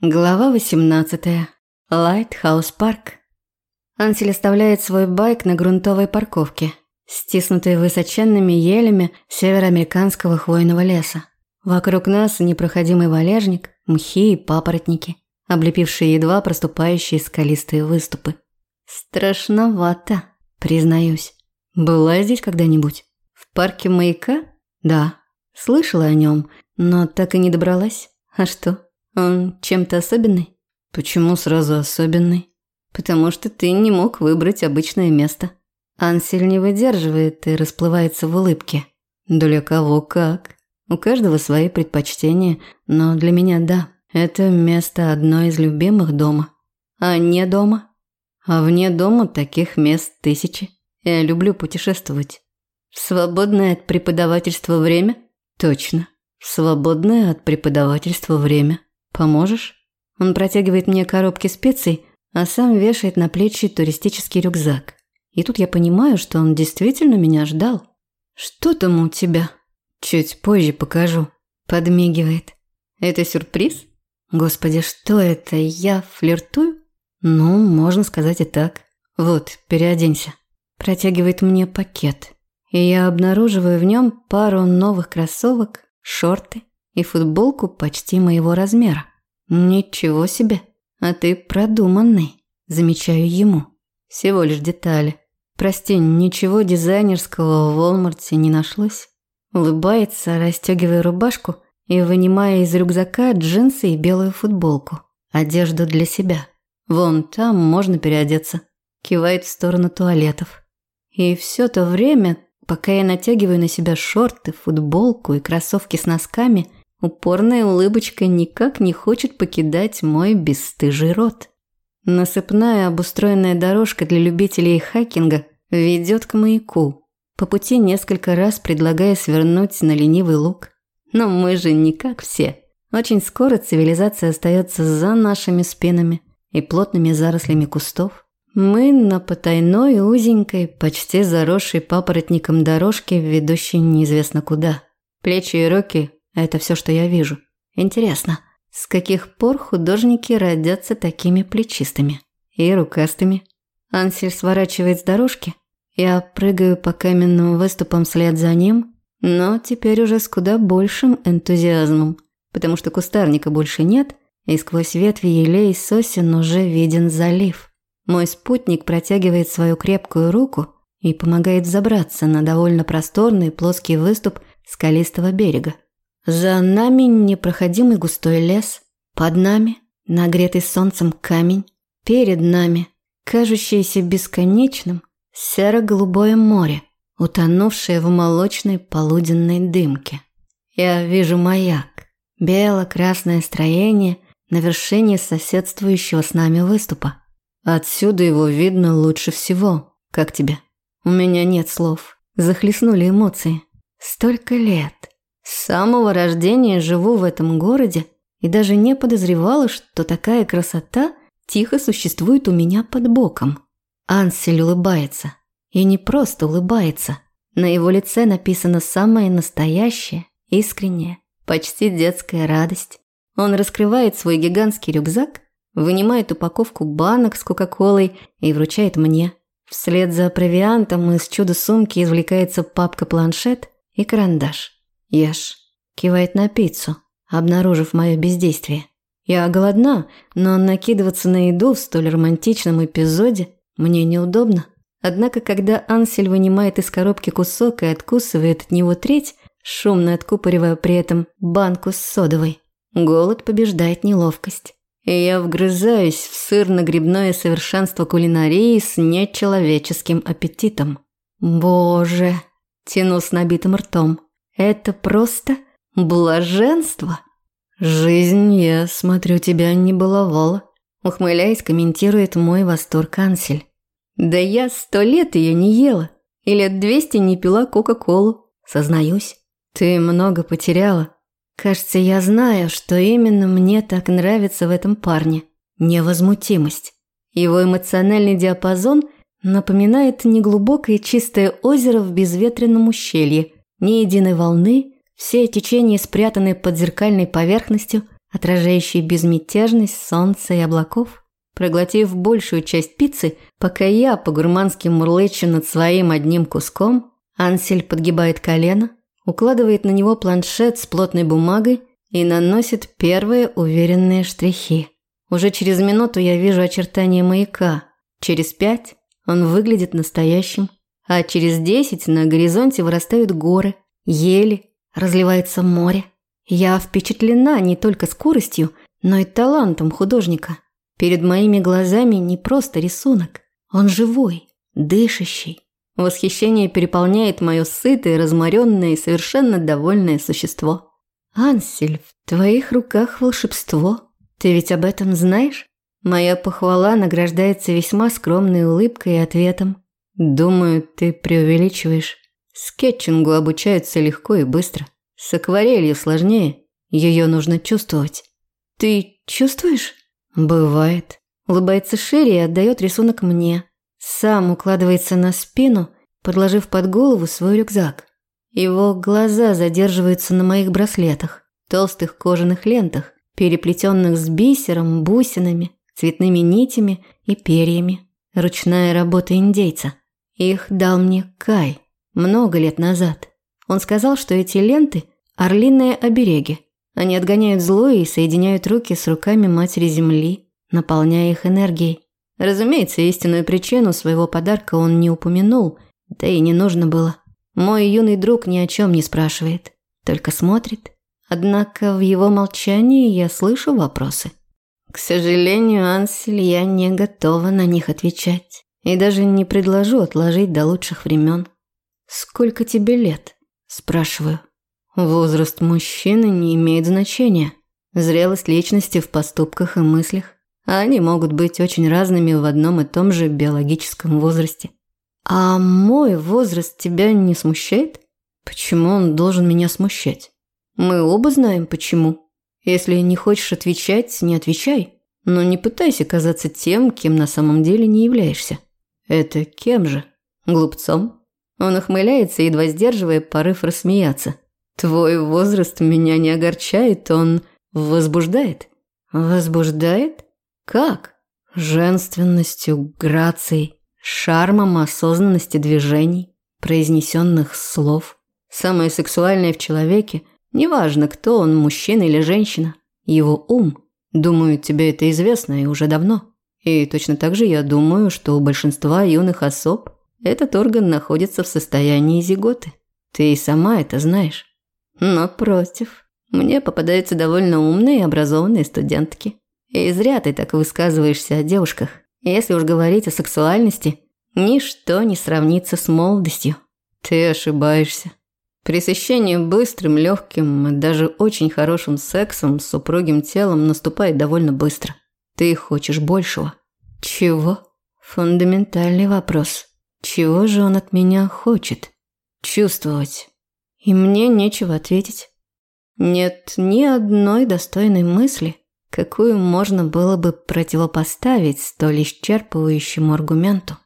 Глава 18. Lighthouse Park. Ансель оставляет свой байк на грунтовой парковке, стиснутой высоченными елями североамериканского хвойного леса. Вокруг нас непроходимый валежник, мхи и папоротники, облепившие едва проступающие скалистые выступы. Страшновато, признаюсь. Была здесь когда-нибудь? В парке маяка? Да. Слышала о нем, но так и не добралась. А что? Он чем-то особенный? Почему сразу особенный? Потому что ты не мог выбрать обычное место. Ансель не выдерживает и расплывается в улыбке. Для кого как. У каждого свои предпочтения, но для меня да. Это место одно из любимых дома. А не дома? А вне дома таких мест тысячи. Я люблю путешествовать. В свободное от преподавательства время? Точно. В свободное от преподавательства время. Поможешь? Он протягивает мне коробки специй, а сам вешает на плечи туристический рюкзак. И тут я понимаю, что он действительно меня ждал. Что там у тебя? Чуть позже покажу. Подмигивает. Это сюрприз? Господи, что это? Я флиртую? Ну, можно сказать и так. Вот, переоденься. Протягивает мне пакет. И я обнаруживаю в нем пару новых кроссовок, шорты и футболку почти моего размера. Ничего себе, а ты продуманный, замечаю ему. Всего лишь детали. Прости, ничего дизайнерского в Волмарте не нашлось. Улыбается, расстегивая рубашку и вынимая из рюкзака джинсы и белую футболку. Одежду для себя. Вон там можно переодеться. Кивает в сторону туалетов. И все то время, пока я натягиваю на себя шорты, футболку и кроссовки с носками – Упорная улыбочка никак не хочет покидать мой бесстыжий рот. Насыпная обустроенная дорожка для любителей хакинга ведет к маяку, по пути несколько раз предлагая свернуть на ленивый луг. Но мы же не как все. Очень скоро цивилизация остается за нашими спинами и плотными зарослями кустов. Мы на потайной, узенькой, почти заросшей папоротником дорожке, ведущей неизвестно куда. Плечи и руки это все, что я вижу. Интересно, с каких пор художники родятся такими плечистыми и рукастыми? Ансель сворачивает с дорожки. Я прыгаю по каменным выступам вслед за ним, но теперь уже с куда большим энтузиазмом, потому что кустарника больше нет, и сквозь ветви елей сосен уже виден залив. Мой спутник протягивает свою крепкую руку и помогает забраться на довольно просторный плоский выступ скалистого берега. За нами непроходимый густой лес, под нами нагретый солнцем камень, перед нами кажущееся бесконечным серо-голубое море, утонувшее в молочной полуденной дымке. Я вижу маяк, бело-красное строение на вершине соседствующего с нами выступа. Отсюда его видно лучше всего. Как тебе? У меня нет слов. Захлестнули эмоции. Столько лет. С самого рождения живу в этом городе и даже не подозревала, что такая красота тихо существует у меня под боком. Ансель улыбается. И не просто улыбается. На его лице написано самое настоящее, искреннее, почти детская радость. Он раскрывает свой гигантский рюкзак, вынимает упаковку банок с Кока-Колой и вручает мне. Вслед за провиантом из чудо-сумки извлекается папка-планшет и карандаш. «Ешь», кивает на пиццу, обнаружив мое бездействие. Я голодна, но накидываться на еду в столь романтичном эпизоде мне неудобно. Однако, когда Ансель вынимает из коробки кусок и откусывает от него треть, шумно откупоривая при этом банку с содовой, голод побеждает неловкость. И я вгрызаюсь в сырно-грибное совершенство кулинарии с нечеловеческим аппетитом. Боже, тяну с набитым ртом. Это просто блаженство. Жизнь, я смотрю, тебя не баловала. Ухмыляясь, комментирует мой восторг Ансель. Да я сто лет ее не ела. И лет двести не пила Кока-Колу. Сознаюсь. Ты много потеряла. Кажется, я знаю, что именно мне так нравится в этом парне. Невозмутимость. Его эмоциональный диапазон напоминает неглубокое чистое озеро в безветренном ущелье – ни единой волны, все течения спрятаны под зеркальной поверхностью, отражающий безмятежность солнца и облаков. Проглотив большую часть пиццы, пока я по-гурмански мурлычу над своим одним куском, Ансель подгибает колено, укладывает на него планшет с плотной бумагой и наносит первые уверенные штрихи. Уже через минуту я вижу очертания маяка. Через пять он выглядит настоящим, а через десять на горизонте вырастают горы, ели, разливается море. Я впечатлена не только скоростью, но и талантом художника. Перед моими глазами не просто рисунок, он живой, дышащий. Восхищение переполняет мое сытое, разморенное и совершенно довольное существо. «Ансель, в твоих руках волшебство. Ты ведь об этом знаешь?» Моя похвала награждается весьма скромной улыбкой и ответом. «Думаю, ты преувеличиваешь. Скетчингу обучаются легко и быстро. С акварелью сложнее. Ее нужно чувствовать». «Ты чувствуешь?» «Бывает». Улыбается шире и отдает рисунок мне. Сам укладывается на спину, подложив под голову свой рюкзак. Его глаза задерживаются на моих браслетах, толстых кожаных лентах, переплетенных с бисером, бусинами, цветными нитями и перьями. Ручная работа индейца. Их дал мне Кай много лет назад. Он сказал, что эти ленты – орлиные обереги. Они отгоняют зло и соединяют руки с руками Матери Земли, наполняя их энергией. Разумеется, истинную причину своего подарка он не упомянул, да и не нужно было. Мой юный друг ни о чем не спрашивает, только смотрит. Однако в его молчании я слышу вопросы. К сожалению, Ансель, я не готова на них отвечать. И даже не предложу отложить до лучших времен. «Сколько тебе лет?» – спрашиваю. Возраст мужчины не имеет значения. Зрелость личности в поступках и мыслях. А они могут быть очень разными в одном и том же биологическом возрасте. А мой возраст тебя не смущает? Почему он должен меня смущать? Мы оба знаем почему. Если не хочешь отвечать, не отвечай. Но не пытайся казаться тем, кем на самом деле не являешься. Это кем же? Глупцом? Он ухмыляется, едва сдерживая порыв рассмеяться. Твой возраст меня не огорчает, он возбуждает. Возбуждает? Как? Женственностью, грацией, шармом осознанности движений, произнесенных слов. Самое сексуальное в человеке, неважно, кто он, мужчина или женщина, его ум. Думаю, тебе это известно и уже давно. И точно так же я думаю, что у большинства юных особ этот орган находится в состоянии зиготы. Ты и сама это знаешь. Но против. Мне попадаются довольно умные и образованные студентки. И зря ты так высказываешься о девушках. Если уж говорить о сексуальности, ничто не сравнится с молодостью. Ты ошибаешься. Пресыщение быстрым, легким даже очень хорошим сексом с супругим телом наступает довольно быстро. Ты хочешь большего. Чего? Фундаментальный вопрос. Чего же он от меня хочет? Чувствовать. И мне нечего ответить. Нет ни одной достойной мысли, какую можно было бы противопоставить столь исчерпывающему аргументу.